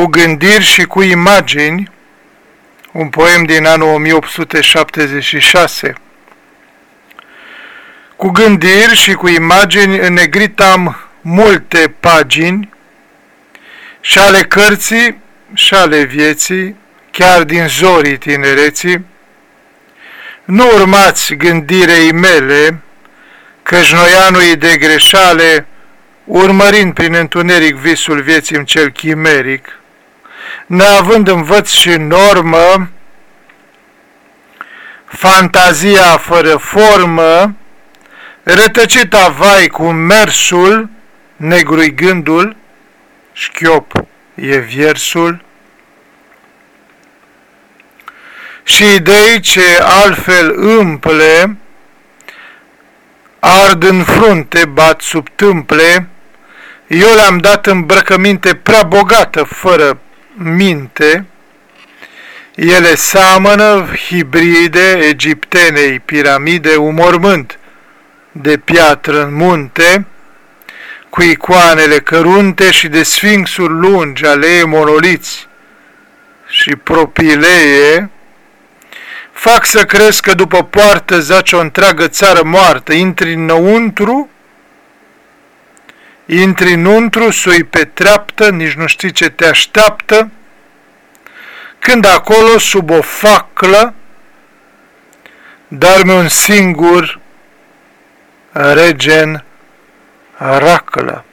cu gândiri și cu imagini, un poem din anul 1876. Cu gândiri și cu imagini înnegrit am multe pagini și ale cărții și ale vieții, chiar din zorii tinereții. Nu urmați gândirei mele, căci noianul de greșale, urmărind prin întuneric visul vieții în cel chimeric, neavând învăț și normă, fantazia fără formă, rătăcita vai cu mersul, negrui gândul, șchiop e viersul, și idei ce altfel împle, ard în frunte, bat sub tâmple, eu le-am dat îmbrăcăminte prea bogată, fără minte, ele seamănă hibride egiptenei piramide, umormânt de piatră în munte, cu icoanele cărunte și de sfinxuri lungi, alee monoliți și propilee, fac să crezi că după poartă zace o întreagă țară moartă, intri înăuntru, intri înăuntru, sui pe treaptă, nici nu știi ce te așteaptă, când acolo, sub o faclă, darme un singur regen raclă.